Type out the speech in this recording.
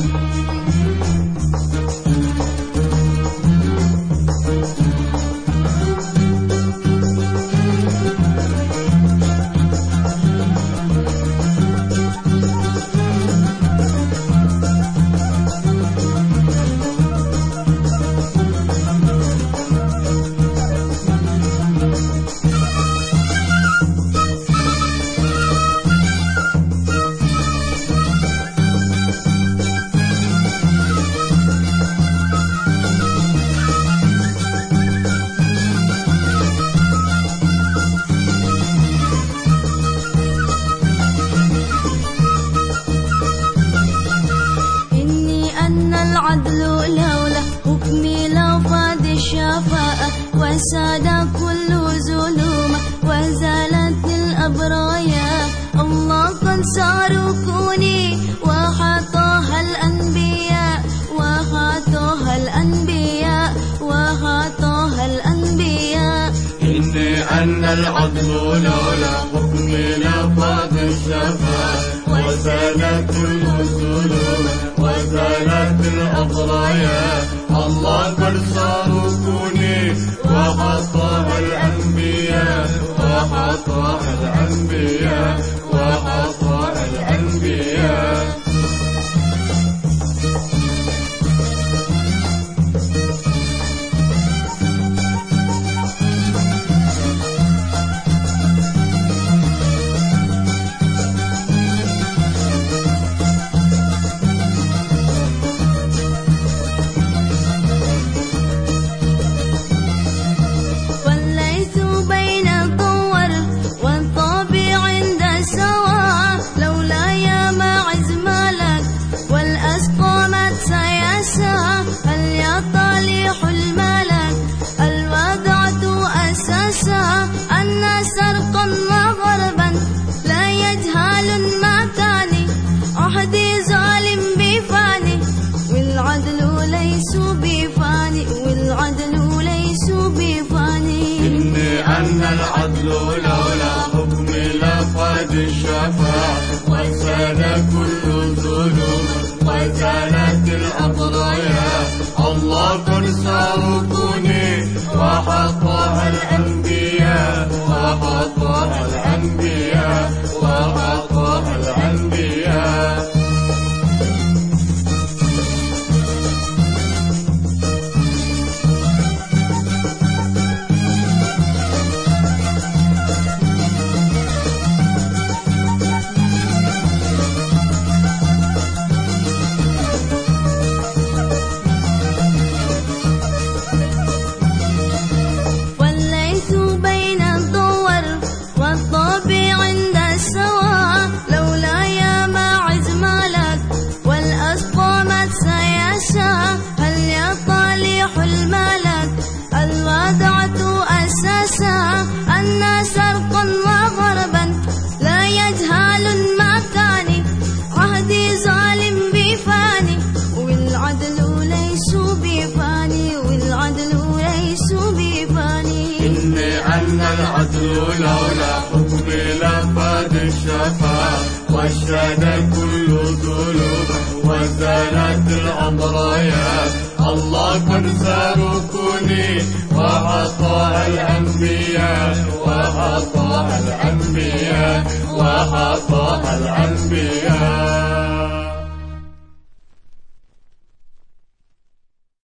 إني العدل لولا حكمي لفاد الشفاء وساد كل ظلوم وزالت الأبرايا الله قد صاروا كوني وحطها الأنبياء. وحطها الأنبياء. وحطها الأنبياء. إني أن العدل لولا حكمي لفاض الشفاء وزالت الظلوم وزالت الأضرايا الله قد صاروا كوني وحطها الأنبياء وحطها الأنبياء وحطها سرقا وغربا لا يجهل المكان عهدي ظالم بفاني والعدل ليس بفاني والعدل ليس بفاني. إني أن العدل لولا حكمي لقد الشفاء وساد كل الظلوم وزالت الأضرايا الله العدل لولا حكمي لفاد الشفاء واشتد كل ظلوم وزالت الأمرايا الله قد ساركني وحطها الأنبياء وحطها الأنبياء وحطها الأنبياء.